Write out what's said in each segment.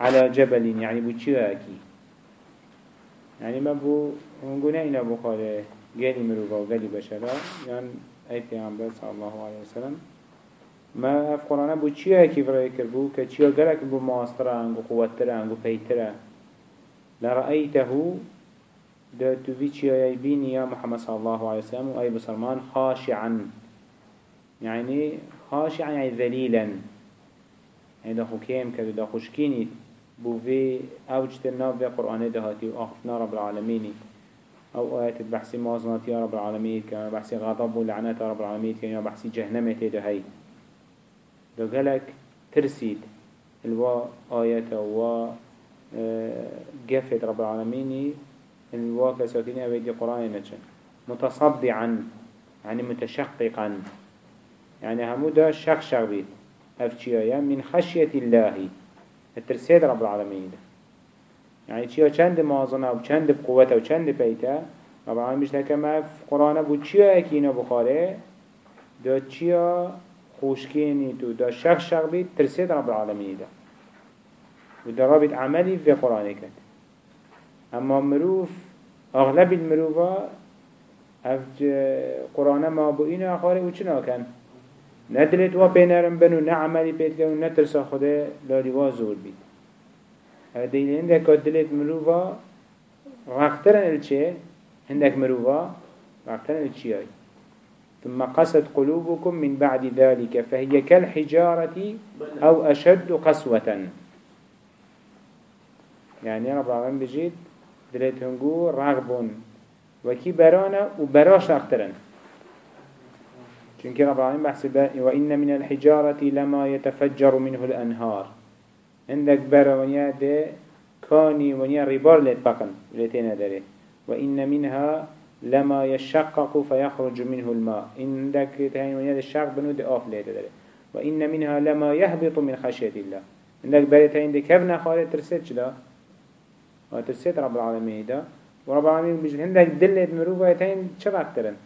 على جبل يعني بوشيواكي يعني ما بو هنقونا إنا بخاري قالي مروفا وقالي بشرا يعني أي پیغمبر صلى الله عليه وسلم. ما اف قرآن بو چیه کی برای کربو که چیه گلک بو ماستره انگو قوتره انگو پیتره لرأيته ده تبي چیه بینی یا محمد صلى الله عليه وسلم؟ و ای بسرمان خاشعا. يعني خاشعا يعني ذليلا يعني ده حكيم كده ده خشكيني بو في اوجت الناب في قرآن دهاتي وآخفنا رب العالمين أو آيات بحثي موازنات يا رب العالمين كما بحثي غضب ولعنات رب العالمين كما بحثي جهنم هاي دو قالك ترسيد الوا آيات و قفت رب العالمين الوا كساتين أبيدي قرآن نجن متصدعا يعني متشققا. يعني همو دا شق شق بيت أفشيايا من خشية الله. الترسيد رب العالمين يعني چيا چند مازنه و چند بقوته و چند بيته رب العالمين بيش لكما في قرآن بو چيا اكينا بخاره دا چيا خوشكيني تو؟ دا شق شق بيت ترسيد رب العالمين دا و دا رابط عملي في قرآن كد أما مروف أغلب المروفا اف قرآن ما بو اينا اخاره و چنا كان؟ ندلت و بينرم بنو نعملي بيت كن و نترسا خده لالي وازور بيت هذين عندك دلت مروفا غاقترن الچه عندك مروفا غاقترن الچياي ثم قست قلوبكم من بعد ذلك فهي كالحجارة أو أشد قسوة يعني رب العالمين بجيد دلت هنگو رغبون وكي برانا وبراش أخترن. چونك رب العالمين بحسب وإن من الحجارة لما يتفجر منه الأنهار. عندك برا ونيا ده كاني ونيا ريبار لت بقن لتنا داره وإن منها لما يشقق فيخرج منه الماء. عندك تهين ونيا ده الشق بنو ده آف لت داره وإن منها لما يهبط من خشية الله. عندك برا تهين ده كيف نخالي ترسيت شدا؟ وترسيت رب العالمين ده. ورب العالمين بيجي عندك دلت مروفة تهين شو أكترن؟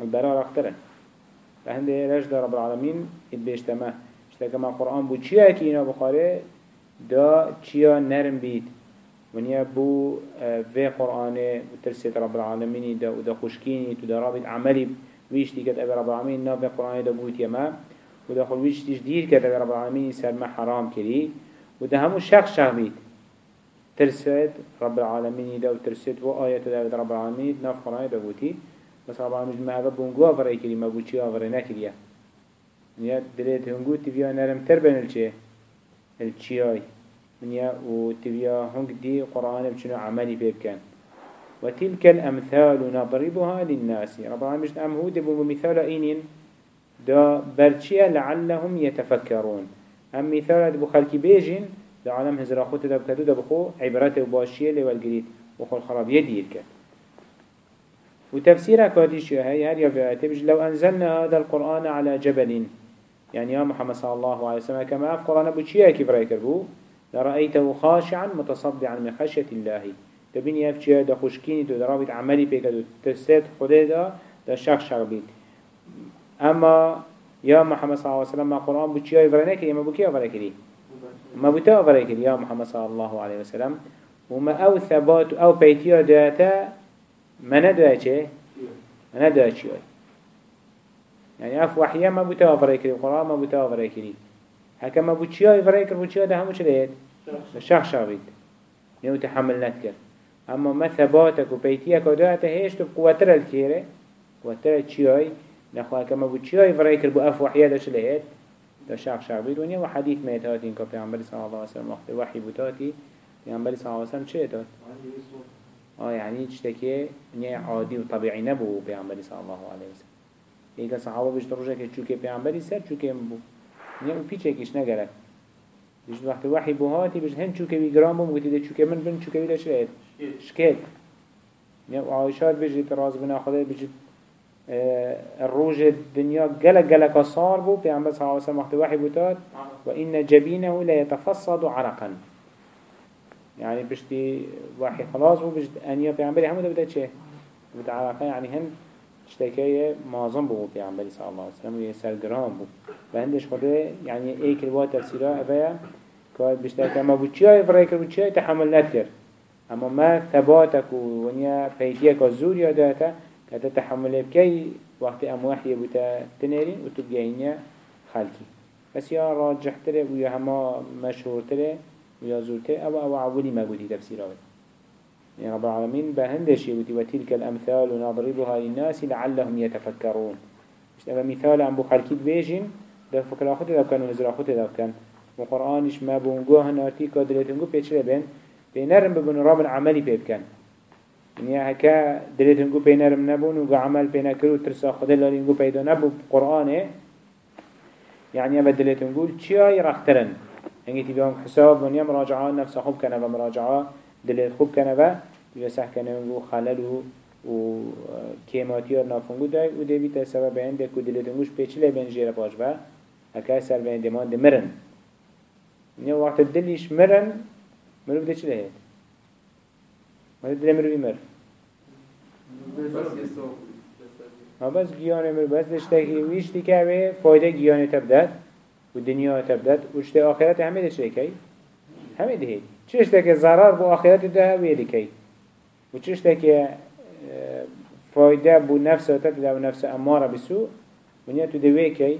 البرا أكترن. فهنده رجل رب العالمين إدبيشتما اشتكما قرآن بو چيا كينا بخاره دا چيا نرم بيت ونيا بو في قرآن ترسيت رب العالمين دا ودا خشكيني دا رابط عملي ويش دي كت أبي رب العالمين نا في قرآن دا بوت يما ودا خل ويش تجدير كت أبي رب العالمين سر ما حرام كري ودا همو شخص شخ بيت ترسيت رب العالمين دا وترسيت وآيات دا رب العالمين نا في قرآن دا بوتي بس رب العالمين ما هذا بونجوا فري كري ما بوتشي أفري نكريه نيا دليت هنگو تبيا نرم الچياي منيا و تبيا هنگ دي قرآن بچنو عملي بيبكن وتلك الأمثال نضربها للناس. رب العالمين مش أم هو دبو مثال إنين دا برچيا لعلهم يتفكرون أم مثال دبو خلقي بيجين دا عالم هزرا خوت دا بكتو دا بخو عبرات وباشية لوالقريد وخو الخراب يدير كت وتفسير كاديش هاي هر يفعل لو أنزلنا هذا القرآن على جبل. يعني يا محمد صلى الله عليه وسلم كما أف قرآن بوشيه كيف رأيك بو؟ لرأيته خاشعا متصدعا من خشية الله. تبين يفجيه دا خشكيني رابط عملي بيك دا تستيت خده دا دا شخ شخ بيت. أما يا محمد صلى الله عليه وسلم ما قرآن بوشيه فرنك يا ما بوكيه فرنك ما بوتا فرنك يا محمد صلى الله عليه وسلم. وما أو ثبات أو بيتيا داتا ما ندوه چه؟ ما چه يعني آف وحيه ما بوتا فرای کری قرآن ما بوتا فرای کری هکا ما بوچیا فرای کر بوچیا ده؟ همو چه شخ شاغید نيو تحمل نتكر اما ما ثباتك وبيتيك ودوات هيش بقوتر الكيري قوتر الشياي نخواه كما بوچياي فرای کر بو آف وحيه ده شليت ده شخ شاغید ونيا وحديث ميتاتي انكو پیغمبر صلى الله عليه وسلم وحي بوتاتي پیغمبر صلى الله عليه وسلم چه داد؟ آه يعني تشتكي نيا عادي وطبيعي نبو پیغمبر صلى الله عليه وسلم صحابه بجد روشه که چوکه پیامبری سر چوکه مبو پیچه کش نگرد بجد وقت وحی بوهاتی بجد هن بوم گوتی ده چوکه من بن ده شرید شکل نه أو عایشات بجد راز بنا خدا بجد الروج الدنيا جل جل كسار بو بيعمل صلى الله عليه وسلم وقت وحي بوتات وإن جبينه لا يتفصد عرقا. يعني بشتي وحي خلاص بو أنيا بيعمل هم ده بدأ شيء بدأ عرقا يعني هن اشتكي معظم بو پیغمبر صلى الله عليه وسلم ويسر قرام بو. فهندش خده يعني ايك الوا تفسيره افايا كاد بشتكي ما چيا افرايكر بو چيا تحمل نتكر اما ما ثباتك ونيا فيتيك الزور ياداتا كتا تحمل بكي وقت ام وحي بوتا تنيرين وتبقينيا خالكي بس يا راجح تره ويا هما مشهور تره. ويا زور تره أو أو عولي ما قولي تفسيره يعني رب العالمين بهندش يوتي وتلك الأمثال ونضربها للناس لعلهم يتفكرون. مش تبقى مثال عن بو خلقيت بيجين؟ ده فكر أخوته لو كان ونزر أخوته لو كان. وقرآنش ما بونجوه نارتي كادلتنجو بيش لبين بينرم ببن رب العملي بيبكن يعني هكا دلتنجو بينرم نبون وقا عمل بينكرو ترسا خده لالينجو بيدا نبو قرآنه يعني أبا دلتنجو چياي رخترن يعني تبقى حساب ونيا مراجعة نفس خوب كان مراجعة دلت خوب کنه و دیگه سح کنه و خلل و و کیماتی ها نافنگو دای و دی بیت سبب این ده که دلتنگوش پیچله بین جیر باش و اکای سر بین دمان مرن. نه وقت دلیش مرن مروف ده چله هید وقت دل مروفی مر. ها بس گیانه مروف بس دشتاکی ویش دی که فایده گیانه تبدد و دنیا تبدد و شته آخرت همه دشته که همه ده هید چشتك ضرر بو آخرت ده ويدي كي و چشتك آه، فايدة بو نفسه تده و نفس أمارة بسوء ونيا تو دوي كي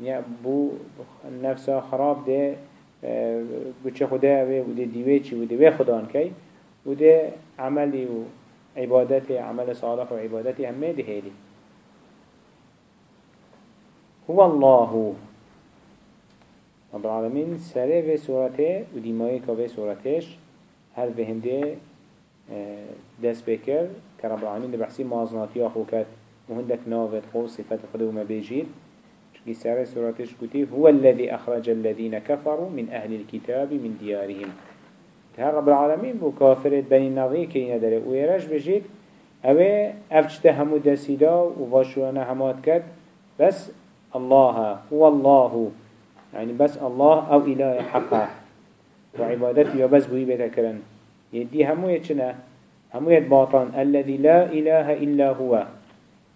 نيا بو نفسه خراب ده آه، بو چه خدا و ده ديوه چي و دوي خدان كي و ده عملي و عبادتي عمل صالح و عبادتي همه ده هيدي هو الله. رب العالمين سره في سورته و ديمائي كوه سورتش هر في هنده آه، دست بكر كرب العالمين ده بحسي مازناتي أخوكت وهندك نافت خو صفات خده وما بيجيد شكي سره سورتش كتير هو الذي أخرج الذين كفروا من أهل الكتاب من ديارهم هر رب العالمين بو كافرت بني نظير كينا داره ويرش بجيد اوه افجت همو دسيدا وفاشوانا همات كد بس الله هو الله. يعني بس الله أو إله حقا وعبادتي وبس بوي بتكرن يدي همو يتشنا. همو يتباطن الذي لا إله إلا هو.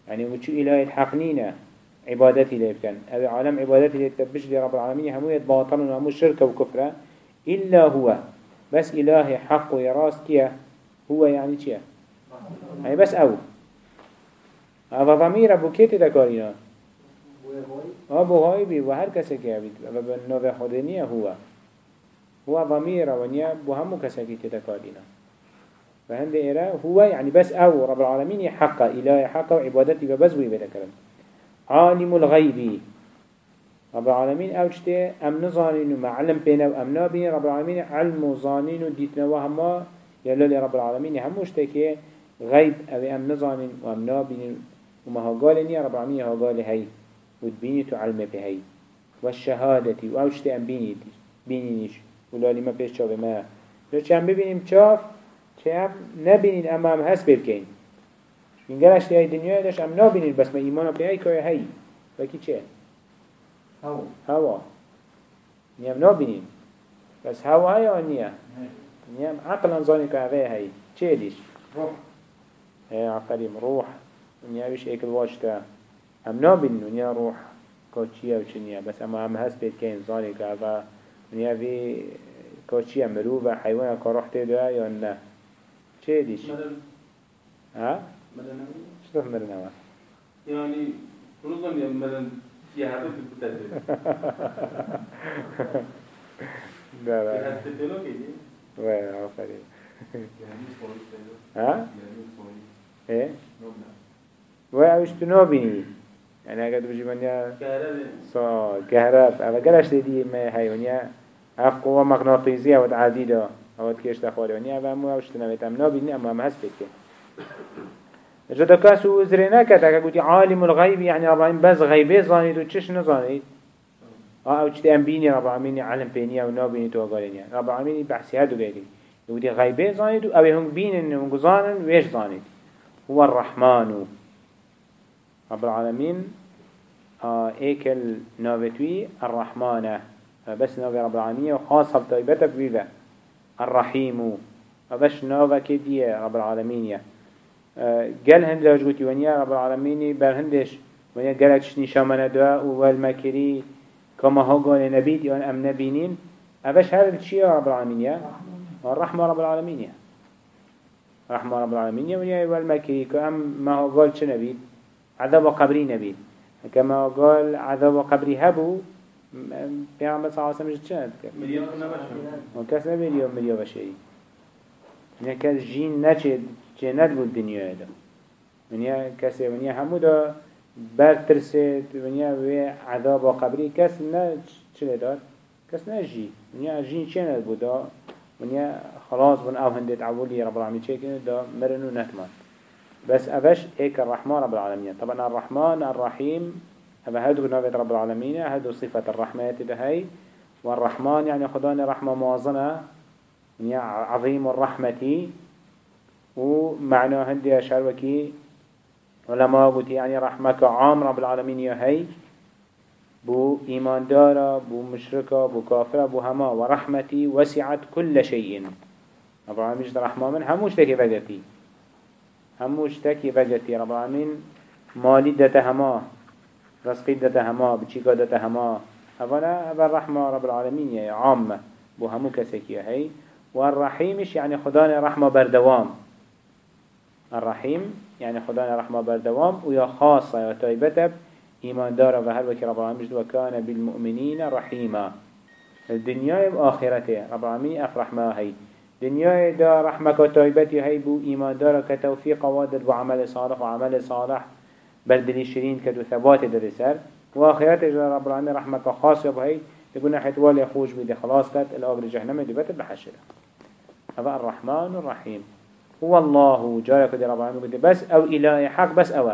يعني وشو إله الحقنينا عبادتي ليبكن هذا عالم عبادتي ليتبش لي رب العالمين. همو يتباطن وهمو شركة وكفرة إلا هو. بس إله حق ويراس كيا. هو يعني كيا يعني بس أو. هذا ضمير أبو كيتي ذكرينا أبو هاي بي وهر كسي كيابيت وبنوه خدنية هو هو ضمير ونيا بهمو كسي تتكالينا فهند إيرا هو يعني بس أو رب العالمين حق إله حق وعبادتي ببس وي بذكرن عالم الغيب رب العالمين أوجته أم نظانين وما علم بينا وأم نابين رب العالمين علم وظانين وديتنا وهما يلولي رب العالمين هموش تكي غيب أو أم نظانين وأم نابين وما هو قال رب العالمين هو قال هاي وتبيني تعلم بهاي والشهادة وأوشت أم بيني بينيش ولالي ما بيش شاوه ما. لو چم ببینیم چاف چم نبینین اما هم هست ببکین این گرشتی های دنیا داشت ام نبینین بس ما ایمان به های که هی وکی چه؟ هوا. هوا. نیم نبینین بس هوا های یا نیا نیم عقل انزانی که هوا هی چه دیش؟ روح. هی عقلیم روح. نیاویش ایکل واجتا هم نابین نیا روح کاچیه و چنیه. بس اما هم هست بید که انسانی که اوه نیا وی کاچیه مرو و حیوان که روح تیدوه یا نه؟ چه دیش؟ مدن. ها؟ مدن چطور مدن اوه؟ يعني نظام يا مثلا في هذا في البلد لا لا وين عفري ها؟ إيه؟ وعوش تنوبيني يعني اگر بجي منيا صا كهرب اما قرش دي ما هيونيا اف قوة مغناطيسية ود عديدة أو تكيش تخوالي ونيا اما مو اوش تنويت ام نابيني اما هم هست بك جدا كاسو وزرنا كتا قلت عالم الغيب يعني رب العالمين بس غيبه زانيد و چش نزانيد آه أو چت ام بيني رب العالمين علم بيني أو نابيني تو قالينيا رب العالمين بحثي هادو بيدي يقول غيبه زانيد أو هم بينن هم زانن ويش زانيد هو الرحمن. رب العالمين آه إيكل نافتوي الرحمن بس ناف رب العالمين وخاصة بطيبتك بيبا الرحيم. بس نافك دي رب العالمين. قال هند لاجوتي ونيا رب العالمين بر هندش ونيا قالك شني شامنا دعاء والمكري كما هو قال نبيت أم نبينين. أبش هذا الشيء رب العالمين. الرحمة رب العالمين. رحمة رب العالمين يا ونيا والمكري كأم ما هو قال شو نبيت عذاب قبري نبيت كما قال عذاب قبري هبو پیامبر صلی الله علیه و سلم چند؟ کرد مليون نباشر و کس نمیلیون ملیون بشری من کس جین نچه چه ند بود دنیا دا. من کسی من همو دا بر ترسه من و عذاب و قبری کس نه چه دار کس نه جی من جین چه ند بود دا؟ من خلاص بن أو هندت عولی رب العالمین چه کنه دا؟ مرنو نتمان بس أفش إيك الرحمن رب العالمين. طبعا الرحمن الرحيم هذا هدو نافذ رب العالمين هدو صفة الرحمة بهاي والرحمن يعني خدان رحمة موازنة يعني عظيم الرحمة. ومعنى هندي أشعر وكي علماء قلت يعني رحمك عام رب العالمين يا هاي. بو إيمان دارا بو مشركة بو كافرة بو هما ورحمتي وسعت كل شيء. رب العالمين رحمة من هموش تكي فقتي هموش تكي فقتي رب العالمين مالي دته هما رزقي دته هما بچيكا دته هما هفانا هفا الرحمة رب العالمين يا عامة بو همو كسكي هاي والرحيمش يعني خدان رحمة بردوام. الرحيم يعني خدان رحمة بردوام ويا خاصة يا طيبتب إيمان دارا وهل وكي رب العالمين وكان بالمؤمنين رحيما الدنيا وآخرته رب العالمين أفرح ما دنيا دا رحمة كتايبتي هي بو إيمان دارا كتوفيق وادد وعمل صالح وعمل صالح بردلي شرين كدو ثبات درسر وآخرته جا رب العالمين رحمة خاصة بهي تقول نحيت والي خوش بيدي خلاص كت الأغر جهنم دبت بحشرة. هذا الرحمن الرحيم هو الله. جارك دي رب العالمين بس أو إله حق بس أوا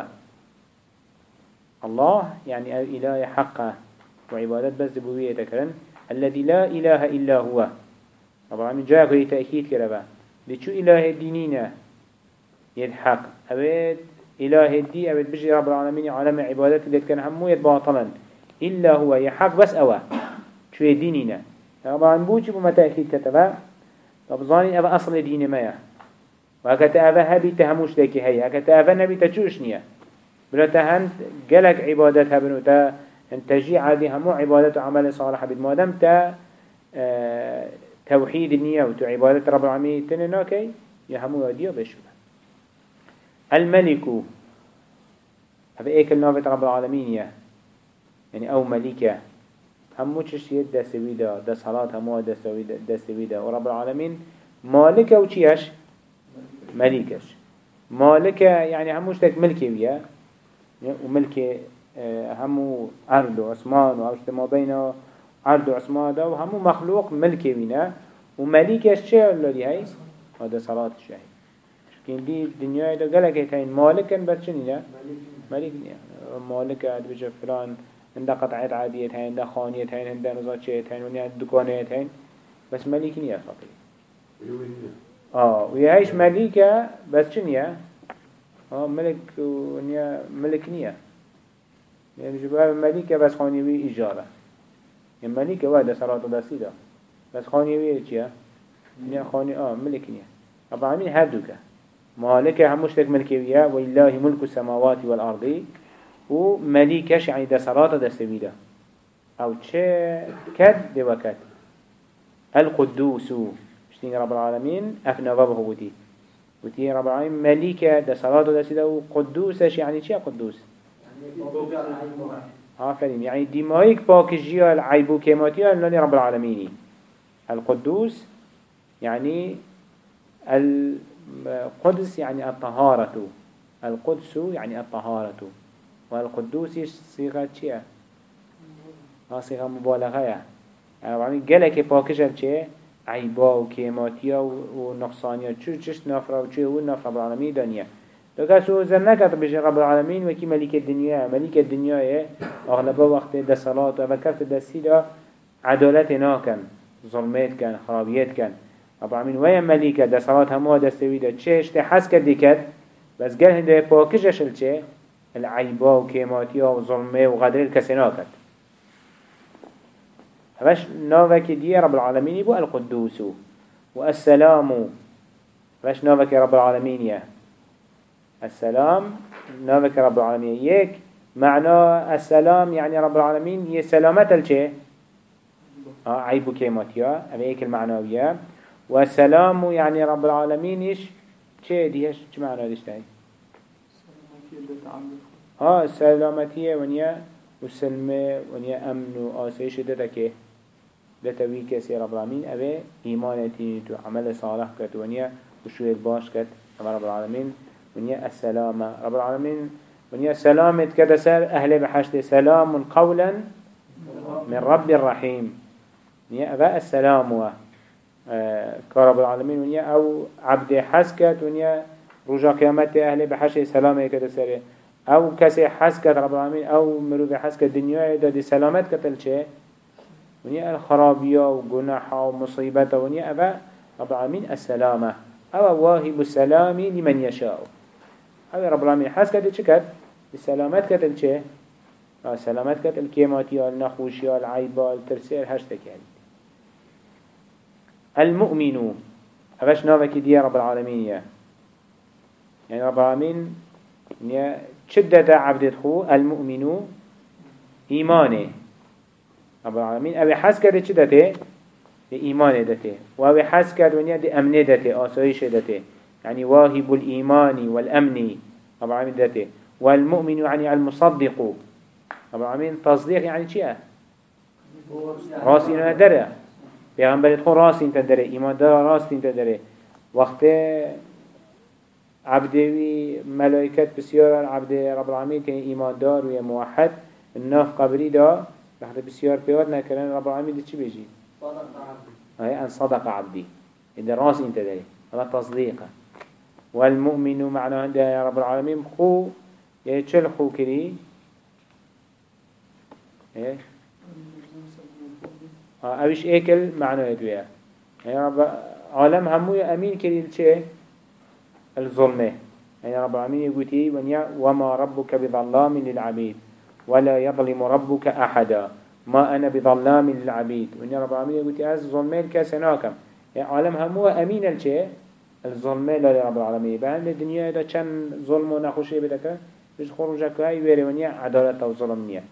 الله يعني أو إله حقه وعبادات بس دبوية تكرن الذي لا إله إلا هو. رب العالمين جارك دي تأكيد كربا دي شو إله دينينا يدحق أبد إله الدي أبد بجي رب العالمين عالم عبادات اللي كان همو يتباطلا إلا هو يحق بس أوا شو دينينا طبعا بوجي بما تأكيد كتبا طب ظاني أبا أصل دين ما وهكذا أبا هبي تهموش ديكي هي هكذا أبا نبي تجوش نية بلا تهند قلق عبادتها بنو تا انتجي عادي همو عبادت وعمل صالح بد مادم تا آه توحيد النية وتو عبادت رب العالمين تنناكي يهمو يديو بشو الملك هذا ايك النافة رب العالمين يا يعني أو ملكة همو يد دستويدا دست صلاة همو دستويدا ورب العالمين مالكة وچيش ملكش مالكة يعني هموش تك ملكي ويا وملكي همو عرض وعثمان وعشت ما بين عرض وعثمان ده وهمو مخلوق ملكي وينا وملكش چه الذي هاي هذا صلاة الشهيد كين دي الدنيا ده قالك هتين مالكا بس شنو ملك مالك عاد بيجي فلان عنده قطعة عادية هين عنده خانية هين عنده نزات شيء هين ونيا دكانة هين بس ملك نيا فقير آه ويعيش ملكة بس شنو آه ملك ونيا ملك نيا يعني جبال ملكة بس خانيوي إجارة يعني ملكة واحدة صلاة دستي بس خانيوي چيا نيا خاني آه ملك نيا طبعا مين هردوكا مالك هموش تك ملكية ولله ملك السماوات والأرض. ومليكش يعني ده صلاة ده سبيلة أو تشي كد ده وكد القدوس. مشتين رب العالمين أفنى بابه ودي ودي رب العالمين مليكة ده صلاة ده سبيلة وقدوسش يعني چي قدوس؟ آفرين يعني دمائك باكجية العيبو كيماتية لني رب العالمين القدوس يعني ال قدس يعني الطهارة القدس يعني الطهارة والقدوس صيغة ها صيغة مبالغة يعني قالك باكجل شيء عيبا وكيماتيا ونقصانيا شو جشت نفرة هو نفرة بالعالمين دنيا لكن سو زنكت بجي رب العالمين وكي ملك الدنيا ملك الدنيا أغلب وقت دا صلاة وفكرت دا سيدا عدالت ناكن ظلمات كان خرابيات كان رب العالمين ويا ملكة دا صلاة هموها دستوي دا چهش تحس كد ديكت بس قال هنده باكجش الچه العيبا وكيماتيا وظلمه وغدر الكسناكت فش نوفك دي رب العالمين بو القدوس والسلام فش نوفك رب العالمين يا السلام نافك رب العالمين يك معنى السلام يعني رب العالمين هي سلامة الچه آه عيب كيماتيا هذا هيك المعنوية وسلام يعني رب العالمين إيش چه ديش چه معنى ديش تاي آه سلامتية ونيا والسلمة ونيا أمن وآسيش دتك دتوي كسي رب العالمين أبي إيمانتي تو عمل صالح كت ونيا وشوية باش كت رب العالمين ونيا السلامة رب العالمين ونيا سلامة كده سر أهل بحشت. سلام قولا من رب الرحيم ونيا أبا السلام و كرب العالمين ونيا أو عبد حسكت ونيا رجا قيامت أهل بحشت سلامة كده سر. أو كسي حسكت رب العالمين أو مروف حسكت الدنيا دي سلامت كتل شيء ونيا الخرابية وجناحة ومصيبة ونيا أبا رب العالمين السلامة. أو واهب السلام لمن يشاء أو رب العالمين حس كده چه؟ كد؟ السلامت كده چه؟ السلامت كده الكيماتي النخوشي العيبة الترسير هشتك يعني المؤمن أفش نافك دي رب العالمين يا يعني رب العالمين يعني شدة عبد خو؟ المؤمن إيمانه رب العالمين أبي حس كده شدته لإيمان دته وأبي حس كده ونيا دي أمن دته آسايش دته يعني واهب الإيمان والأمن. رب العالمين ذاته. والمؤمن يعني المصدق. رب العالمين تصديق يعني شيء؟ راسي إنه دره بيغنبر يدخل راسي إنت دره إيمان دره راسي إنت دره وقت عبدوي ملائكة بسيار عبد رب العالمين كان إيمان دار ويا موحد الناف قبري دا لحظة بسيار بيوت نكرن رب العالمين دي چي بيجي؟ صدق عبدي. هاي أن صدق عبدي. إذا راسي إنت دره هذا تصديقه. والمؤمن معنى عند يا رب العالمين خو يتشل خو كري إيه؟ آه، اوش إيكل معنى يدويا يا رب عالم همو أمين كري الچه الظلمه يا رب العالمين يقولي وما ربك بظلام للعبيد ولا يظلم ربك أحدا. ما أنا بظلام للعبيد. ونيا رب العالمين يقولي أز ظلمين كسناكم. عالم همو أمين الچه الظلمه لا رب العالمين. بهند الدنيا دا چند ظلم و نخوشي بدك بس خروجك هاي ويري ونيا عدالة و ظلم نيا.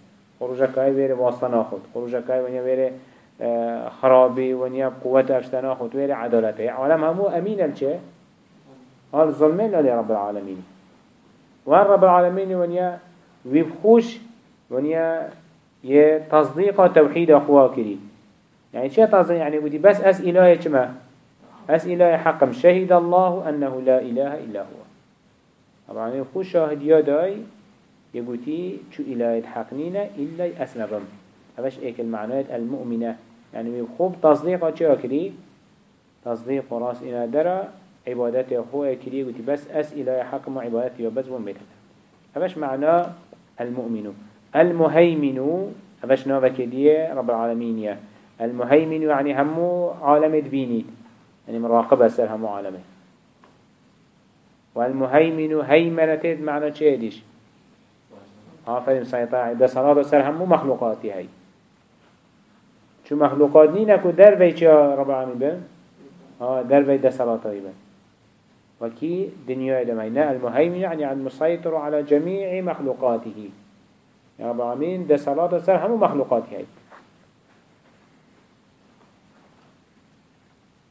خروجك هاي ويري واسطة ناخد. خروجك هاي ونيا ويري آه، خرابي ونيا قوة افشتا ناخد. ويري عدالته عالم همو أمين الچه هال ظلمه لا رب العالمين. وان رب العالمين ونيا؟ ويبخوش ونيا يتصديق توحيد أخواه كري يعني شيء تصديق؟ يعني بدي بس أس إلهي كما أسئلة حقم شهد الله أنه لا إله إلا هو. طبعا خو شاهد يداي يقولي شو إله حقنينا إلا أسنبم هذاش إيك المعنى المؤمنة. يعني خوب تصديق أشياء كري تصديق راس إلى درا عبادته أخوه كري يقولي بس أسئلة حقم عبادته وبس ومبتك هذاش معنى المؤمن. المهيمن. هذاش نوبة كدية رب العالمين يا. المهيمن يعني همو عالم دبيني. يعني مراقبة سر هم عالمه. والمهيمن هيمنة معنى چه ديش آفرين سيطاع ده صلاة سر هم مخلوقاتي هاي شو مخلوقات نينكو در في چه رب العالمين بن؟ در في ده صلاة بن. وكي دنيا دمينا المهيمن يعني المسيطر على جميع مخلوقاته يا رب العالمين ده صلاة سر هم مخلوقاتي هاي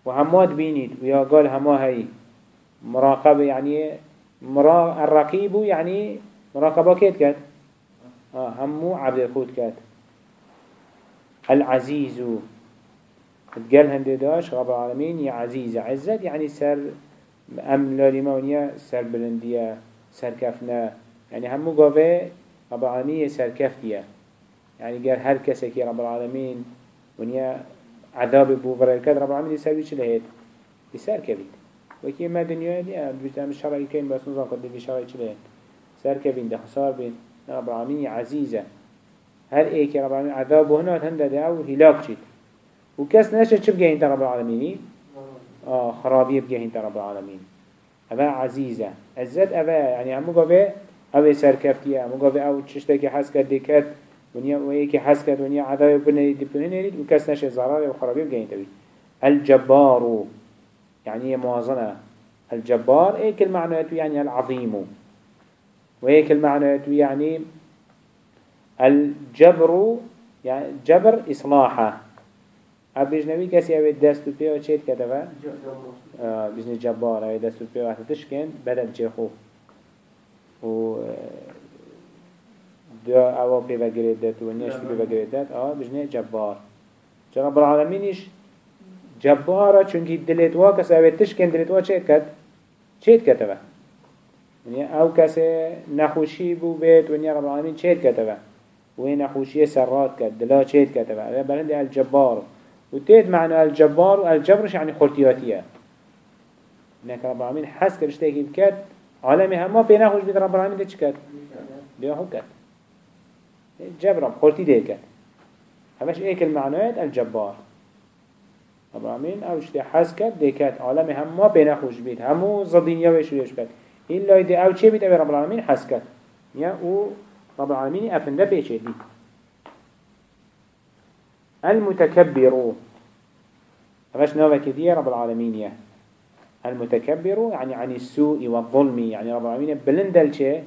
وهمات بينيد ويا قال هما هاي مراقبة يعني مرا الرقيب يعني مراقبة كيت كات؟ آه همو عبد الخود كات. العزيز. تقال هندي داش رب العالمين يا عزيز عزت يعني سر أم لالمانيا سر بلندية سر كفنا يعني همو قوة رب العالمين سر كفتية يعني قال هر كسكي رب العالمين ونيا عذاب بو فريكات رب العالمين يسار بيش لهيت يسار كبيت وكي ما دنيا دي بجتام الشرعي كين بس نظام قد دي شرعي چلهيت سار كبين ده خسار بين رب العالمين عزيزة هل ايك رب العالمين عذاب هنا تهند ده أو هلاك جيت وكاس ناشا چه بجه انت رب العالمين آه خرابية بجه انت رب العالمين أبا عزيزة عزت أبا يعني همو قبه أبا سار كفتية همو قبه أو تشتكي حس كده كت ونيا ويكي حس كد ونيا عذاب بني دبنين يريد وكاس نشي زرار وخرابي بقين تبي الجبار يعني موازنة. الجبار إيه كل معنى يعني العظيم وهيك المعنى يعني الجبر يعني جبر إصلاحه. أبيجنبي كسي أبي دستو بيه وشيت كتبه آه بيجني جبار. أبي دستو بيه وحتى تشكين بدل جيخو و دا أوا بيه وقريد دات ونيش بيه وقريد دات آه بيجني جبار. جرب العالمينش جبارة چونكي دلت وا كسي أبي تشكين دلت وا چيت كت چيت كتبه يعني أو كسي نخوشي بو بيت ونيا رب العالمين چيت كتبه وين نخوشي سرات كت دلا چيت كتبه بلند الجبار. وتيد معنى الجبار والجبرش يعني خلطياتية انك رب العالمين حس كرشتاكي بكت عالمي هما بينا خوش بيد رب العالمين تيش كت بينا خو كت جبر خلطي دي كت همش ايك المعنى الجبار. رب العالمين أو اشتي حس كت دي كت عالمي هما بينا خوش بيد همو ضدينيا ويشو يشبت إلا يدي أو چه ابي رب العالمين حس كت يا أو رب العالمين افنده بيشه دي المتكبر فماش نوبة كثير رب العالمين يا المتكبر يعني عن السوء والظلم يعني رب العالمين بلندل آه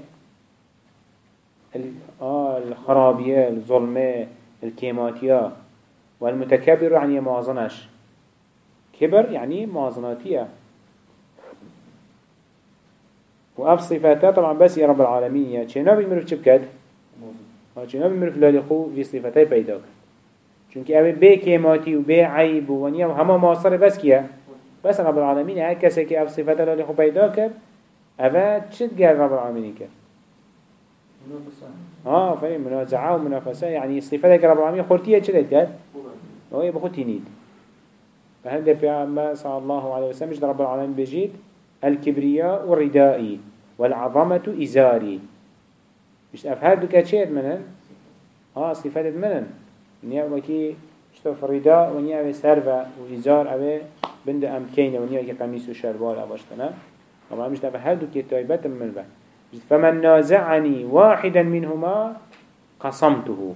الخرابية الظلمة الكيماتية والمتكبر يعني موازنش. كبر يعني موازناتية. وأف صفاته طبعا بس يا رب العالمين يا شيء نبي مرف شبكت شيء نبي مرف لالخو في صفاته بيداك چونك اوه بي كيماتي و بي عيب و ونيا هما ماصر بس كيا بس رب العالمين هر كسي كي اف صفات الله لخو بيدا كر اوه چد قال رب العالمين كر آه فهم منازعة و منافسة يعني صفاتك رب العالمين خورتية چلت كر هو يبخو تنيد فهند پیغمبر صلى الله عليه وسلم مش رب العالمين بجيد الكبرياء والردائي والعظمة إزاري. مش أفهاد بك تشيد منن؟ آه صفات منن. ونیا وکی شتو فريدا ونیا اوه سر و ویزار اوه بند ام کینه ونیا که قمیس و شلوار اواشتنه اما مش نفع هر دو که تایبت من به فمن نازعني واحدا منهما قصمته.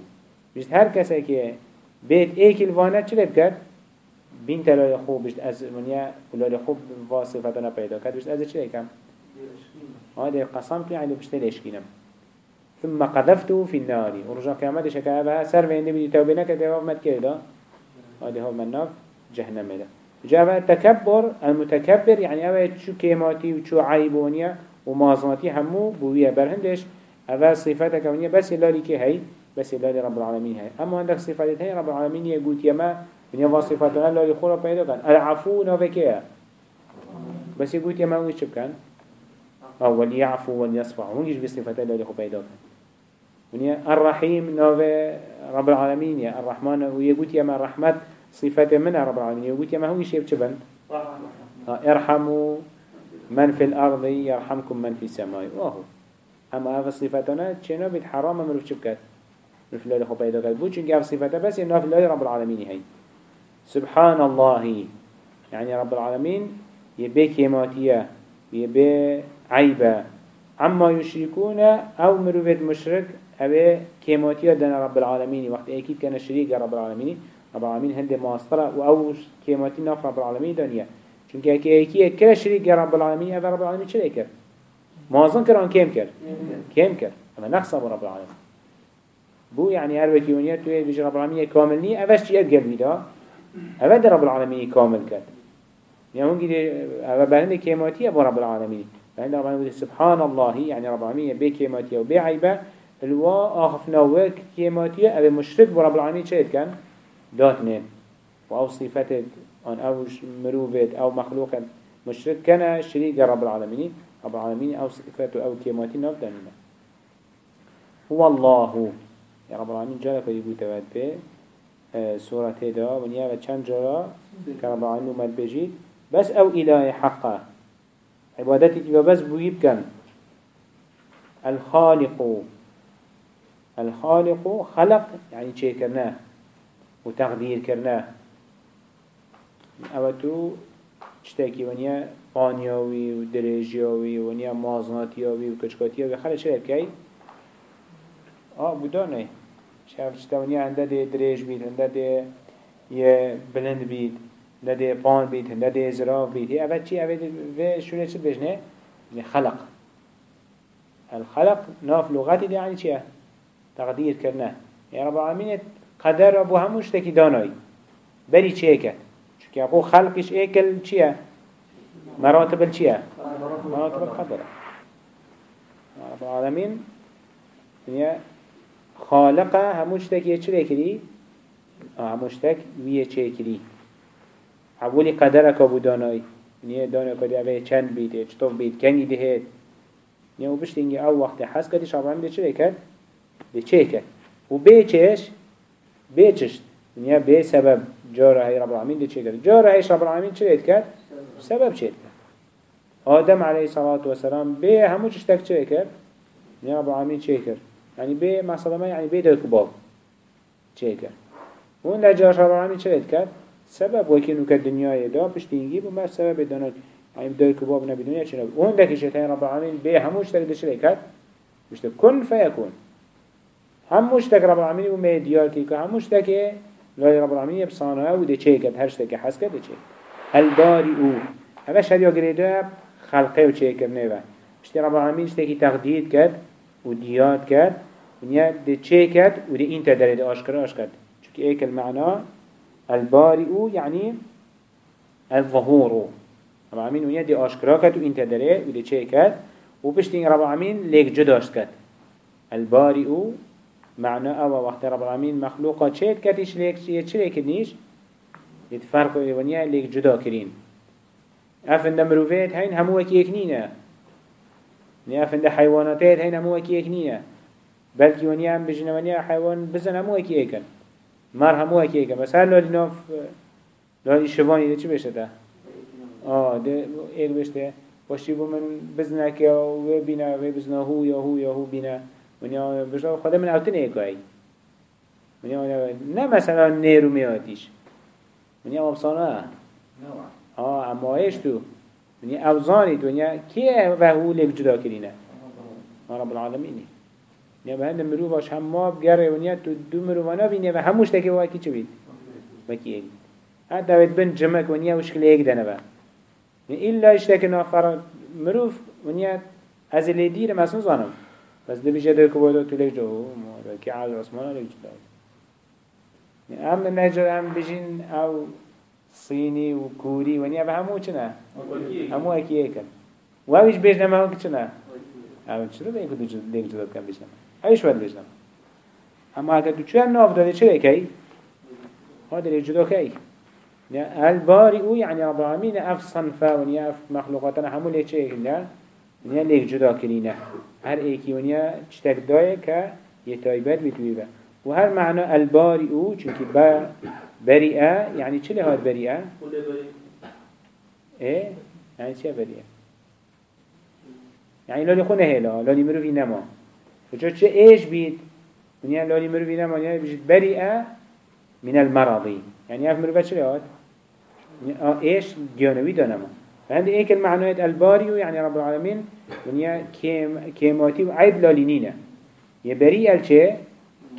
بجد هر کسی که بيت ايك الوانا چه بكر بين تلال خوب بجد از منيا ولال خوب واصفتنا پیدا کرد. بجد از چه کم هذا قسمت يعني بجد ليشكينم ثم قذفته في النار. ورجع قيامته شكا أبها سر وين دي توبة نكد يوم مت كده هذا هو من نار جهنم ده جاء التكبر المتكبر يعني أبا شو كيماتي وشو عيبونيا ومازناتي همو بويا برهندش. أبا صفاتك ونيا بس اللي كي هي بس اللي رب العالمين هي أما عندك صفات هي رب العالمين يقول يما من يوا صفاتنا اللي خورا بيدا كان العفو نوفكيا بس يقول يما ويش كان أو وليعفو وليصفح هو يجي بصفات اللي خو بيدا كان ونيا الرحيم نوفي رب العالمين يا الرحمن ويقول يا ما الرحمة صفة من رب العالمين يقول يا ما هو يشيب شبن ارحموا من في الأرض يرحمكم من في السماء. واهو أما هذا صفتنا تشينا بيت حرام مروف شبكت مروف الله خو بيدا قلبو چونك هذا صفته بس في الله رب العالمين هي سبحان الله. يعني رب العالمين يبي كيماتية يبي عيبة عما يشركون أو مروفة مشرك اوه كيماتيا دنا رب العالمين وقت أكيد كان شريك رب العالمين رب العالمين هنده ماسترة و أو كيماتي ناف رب العالمين دنيا چونك اكي اكي كلا شريك رب العالمين اوه رب العالمين چلي كر مازن كران كيم كر كيم كر اما نقصة رب العالمين بو يعني هر وكي ونيا توي بيجي رب العالمين كامل ني اوش چي ادقل بيدا اوه ده رب العالمين كامل كر يعني هون بهنده كيماتيا بو رب العالمين بهنده رب العالمين سبحان الله يعني رب العالمين بي كيماتيا وبي عيبه الوا آخفنا وك كيماتية أبي مشرك برب العالمين شايد كان داتنين وأو صفتك أن أو مروفت أو مخلوقا مشرك كان شريك رب العالمين رب العالمين أو صفته أو كيماتي نفداننا هو الله يا رب العالمين جالك يقول تواد به سورة هدا ونيا چند جرا كرب العالمين مد بجيد بس أو إله حقه عبادتك بس بويب كان الخالق. الخالق خلق يعني شيء كرناه وتقدير كرناه أو تو اشتاكي ونيا قانياوي ودريجياوي ونيا مازناتياوي وكشكاتياوي خلا شيء كي آه بودانه شاف شتا ونيا عنده دي دريج بيت عنده دي يه بلند بيت عنده دي بان بيت عنده دي زراف بيت هي اول چي اول في شو چه بجنه خلق الخلق ناف لغتي دي يعني چيه تقدير كرنا يا رب العالمين قدر ابو هموش تكي داناي بري چيه که اخو خلقش ایکل چیه؟ مراتب چیه؟ مراتب القدره رب العالمین دنیا خالقه هموشتک یه چه کری؟ هموشتک ویه چه کری؟ اولی قدره که بود دانایی نیه دانه کدی اوه چند بیده چطور بید کنی دهید نیه او بشت اینگه او وقت حس کردی شابه هم چه کرد؟ ده کرد؟ و به چهش؟ به بی سبب جاره های رب العالمین ده چه کرد؟ جاره های رب العالمین چه کرد؟ سبب چه کرد؟ آدم علیه صلاة و سلام بی همو چشتک چه کرد؟ نیه رب العالمین چه کرد؟ يعني بي مثلا يعني بي دل كباب چه کرد؟ اون لجاش رب العالمین چه کرد؟ سبب وكي که دنیای دا پشتینگی بو ما سبب دانات يعني بدأ كباب نبي دنيا شنو وين ذاك الشيطان رب العالمين به هموش تك دش ليكات مش كن فيكون هموش تك رب العالمين وما ديار كي هموش تك لا رب العالمين يبصانا وده شيكت هرش تك حسكت ده شيء البارئ هذا شهد يقريده خلقه وشيكر نيبا مش رب العالمين اشتكي تقديد كد وديات كد ونيا ده شيكت وده انت داري ده اشكر اشكر شو ايك المعنى البارئ يعني الظهور رب العالمين ونيا دي آشكراكت و انت داره و دي چه كت و بشتين رب العالمين ليك جداشت كت البارئ معنى أو وقت رب العالمين مخلوقا چه كتش ليك چه ليك نيش يتفرق ونيا ليك جدا كرين افن دمروفيت هين همو اكي اكنينه نيا افن ده حيواناتات هين همو اكي اكنينه بلكي ونيا هم بجنه ونيا حيوان بزن همو اكي اكن مر همو اکی که بس هر لالی ناف لالی شوانی ده چی بشه ده؟ آه ده ایک بشته باشی بو من بزنه که و بینه و بزنه هو یا هو یا هو بینه ونیا بشه خدا من اوتن ایکایی ونیا نه مثلا نیرو میادیش ونیا مبصانه آه اما ایش تو ونیا اوزانی ونیا کیه و هو لیک جدا کرینه رب العالمینی نیا به هند مرو باش هم ما بگره و نیا تو دو مرو وأنا بینه و هموش تکی واکی چه بید وکی ایک حتی بید بن جمک و نیا وشکل ایک دنه با ایلا اشتاک نافر مروف و نیا از اللي دیر مسنو زانم بس ده بيجي ده كبودا تلك جو كي عاد عثمان لك جدا أم نجر أم بيجين أو صيني وكوري ونيا بهمو چنا همو أكي ايكن واوش بيجنا ما هو كچنا أو چرا بيكو دو ليك جدا كان بيجنا ایش ود بجنم أما اگر تو چه ناف داده چه کی ها داره جدا کی الباری أو یعنی رب العالمین اف صنفه و نیا أف مخلوقاتنا همو لی چه نیا لیک جدا کرینه هر ایکی و نیا چتک دایه که یه تایبر بیتوی به و هر معنا الباری او چونکی با بریا یعنی چه لحاد بریا؟ اه؟ یعنی چه بریا؟ یعنی لالی خونه هلا لالی مروی نما فجا چه ایش بید؟ ونیا لالی مروی نما یعنی بجید بریا من المراضی یعنی اف مروی چه لحاد؟ یعنی ایش گیانوی دانما فهند ايك المعنويات الباريو يعني رب العالمين يعني كيم كيماتي وعيب لالينينا يبريئة الچه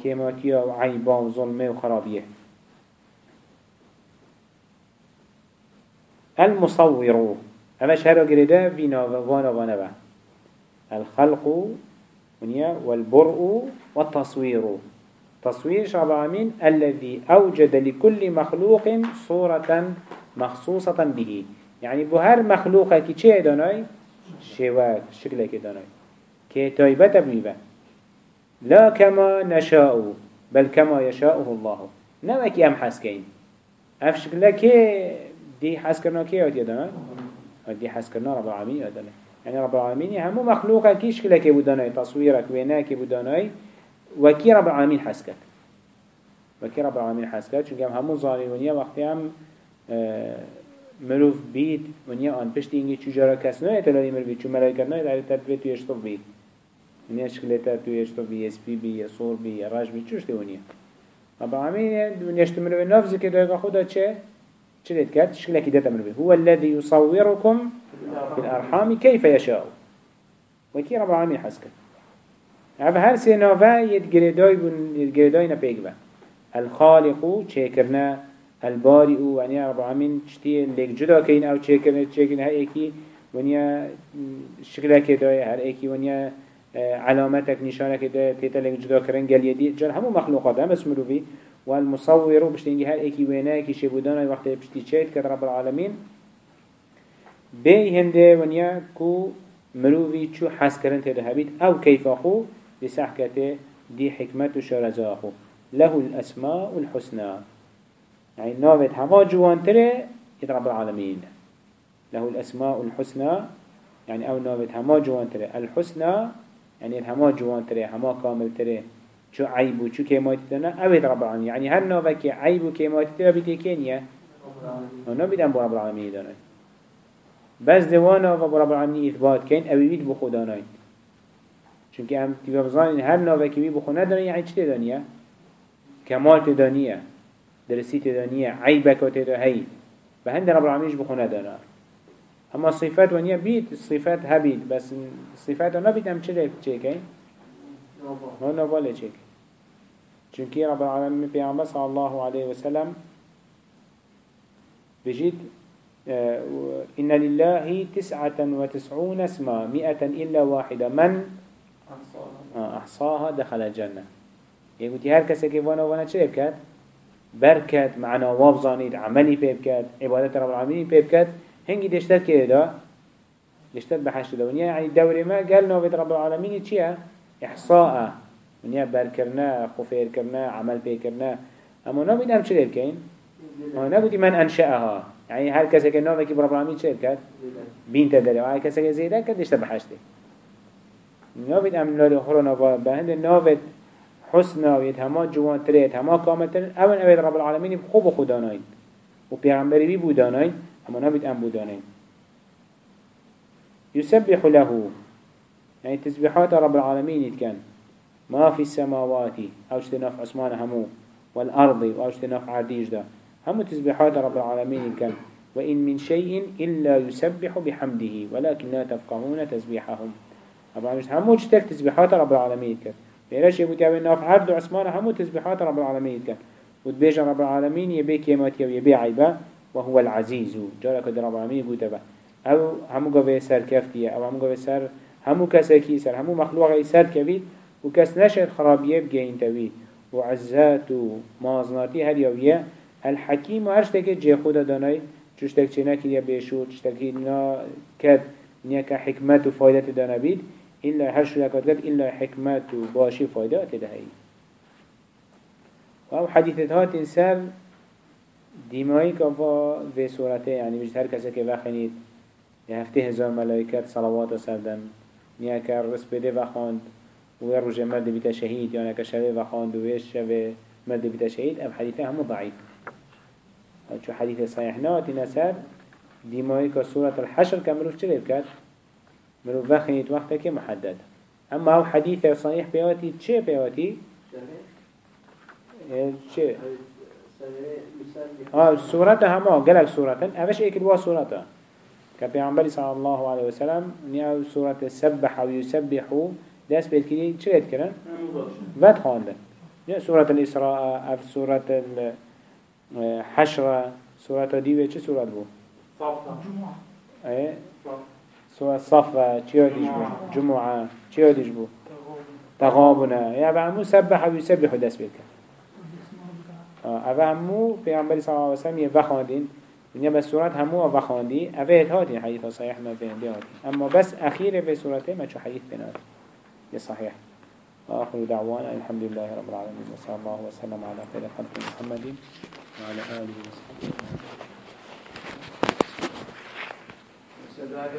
كيماتي وعيبا وظلمه وخرابية. المصور. اما شهر قرده فينا وأنا وأنا الخلق ونيا والبرء والتصوير. تصوير شعب العالمين الذي أوجد لكل مخلوق صورة مخصوصة به. يعني بهر مخلوقة كي چه داناي شواك شكله كي داناي كي تايبت بيبا لا كما نشاء بل كما يشاءه الله. نوكي أم حسكين أف شكله كي دي حسكرنا كي يدانا دي حسكرنا رب العالمين يدانا يعني رب العالمين همو مخلوقه كيش كلا كي بوداناي تصويرك وينا كي بوداناي وكي رب العالمين حسكت وكي رب العالمين حسكت چونك همو ظالين ونيا وقتی هم آه، مروف بيت ونيا آن پشت اینگه چجارا کس نه اتلالی مروفید چون ملائکت نه اتلالی تدبیر توی اشتف بید ونيا شكلتا توی اشتف بی اس پی بی یا صور بی یا راج بی ونيا رب العالمين ونيا اشتمرو نفسه که دایگا خدا چه؟ چه لید کرد؟ شكلك داتا مروفید هو الذي يصوركم في الأرحام كيف يشاء وكي رب العالمين حسك هذا هر سنوفا يتجرداي بن يتجرداي نبيجبا الخالق شكرنا البارئ ونيا رب العالمين شتي لك جدا كين أو شكرنا شكرنا هاي إكي ونيا شكلها كداي هر إكي ونيا آه، علامتك نشانك ده تيتلك جدا كرن قال يدي جل همو مخلوقات هم اسم مروفي. والمصور بشتنجي هر ايكي وينا ايكي شبودانا وقت بشتي تشيت كد رب العالمين. بي هنده ونيا كو مروفي چو حس کرن تده هبيت. أو كيف أخو؟ لسحكته دي حكمت شرزا اخو له الأسماء الحسنى. يعني نوفت هما جوان تره رب العالمين. له الأسماء الحسنى يعني أو نوفت هما جوان تره الحسنى يعني هما جوان تره هما كامل تره شو عيب وشو كيمات تنا أبد رب العالمين. يعني هل نوفك عيب وكيمات تنا بتكينيا أنا بدم رب العالمين دانا بس دوانا و رب العالمين إثبات كين أبي بيت بخداناين چونك هم تبقى بزانين هر نوفك بي بخونا دانا يعني چه دانيا كمال تدانيا درسي تدانيا عيبك وتدا هي بهند رب العالمين بخونا دانا اما الصفات ونيا بيت الصفات هبيت بس الصفات أنا بيت هم چه كين ما نواله چه چونكي رب العالمين پیغمبر صلى الله عليه وسلم بجد آه، إن لله تسعة وتسعون اسما مئة إلا واحدة. من؟ آه، أحصاها دخل الجنة. يقول هر كسي كيف وأنا وأنا چه بركت معنا وابزانيد عملي بيبكات عبادة رب العالمين بيبكات هنگي دشتت كده دا دشتت بحشت دا يعني دوري ما قال نوبة رب العالمين چيه إحصاء. ونیا برکرنا خفیر کرنا عمل پی کرنا اما نبود هم چه بکن؟ ما نبودی من انشأها. يعني هر کسی که نوه که براب العالمین چه کرد؟ بین تداره و هر کسی که زیده کرد دشته بحشته نبود هم لالی خورنا به هند نوه حسنا و هما جوان تريت هما كامل تريت اول اوید رب العالمين خوب خداناين و پیغمبری بی بوداناين اما نبود ام بوداناين يسبح له. يعني تسبيحات رب العالمين يتكن ما في السماوات أو اشتناف عثمان همو والأرض أو اشتناف عرديج ده همو تسبيحات رب العالمين يتكن وإن من شيء إلا يسبح بحمده ولكن لا تفقهون تسبيحهم رب العالمين همو تسبيحات رب العالمين يتكن فإلاش يقول يا ناف عرض عثمان همو تسبيحات رب العالمين يتكن وتبيج رب العالمين يبي كيماتي ويبي عيبا وهو العزيز جارك رب العالمين يقول تبا أو همو قوي سر كفتية أو همو قوي سر همو كساكي سر همو مخلوق سر كبيد وكس نشد خرابيه بجين تبيد وعزات ومازناتي هل يوية الحكيم وعرشتك جي خود داناي چشتك چنا كده بيشو چشتك نا كد نيكا حكمت وفايدة دانا بيد إلا هر شو لكت قد إلا حكمت وباشي فايدة تدهي. وهو حديثة هات إنسان ديمائي كفا في سورته يعني مش هر كسا كي وخنيد يهفته هزار ملايكات صلوات وسردن نیا که رس بده و خواند. روز مرد بیت شهید یا نکه شبه و شبه مرد بیت شهید آم حدیثه همو ضعیف. چو حدیث صحیح ناتی نسر دیمایی سورة الحشر که مروف چه بکد؟ مروف وقتا که محدد. أما أو حدیث صحیح بیاتی چه بیاتی؟ چه؟ آه سورة همه قلق سورة اوش ایکل وا سورة كبيعنبري صلى الله عليه وسلم نيا سورة السبح أو يسبح داس بالكلي شريت كرن فات خاندن نيا سورة الإسراء أو سورة الحشر سورة ديوة چه سورة بو؟ جمعة سواء صفا چیا دیش بو؟ جمعه. چیا دیش بو؟ تغابنا يعني همو سبح و يسبح دست بيكا آه، أبا اوه في پیغمبری صلى الله عليه وسلم یه وخاندین. دنیا سورة صورت همو وخاندی. أبا هاتین حديث صحيح ما بینده هاتي اما بس اخیره في سورة ما شو حدیث بیناد یه صحیح. دعوانا الحمد لله رب العالمين وصلى الله وسلم على خير خلق محمد وعلى آله وصحبه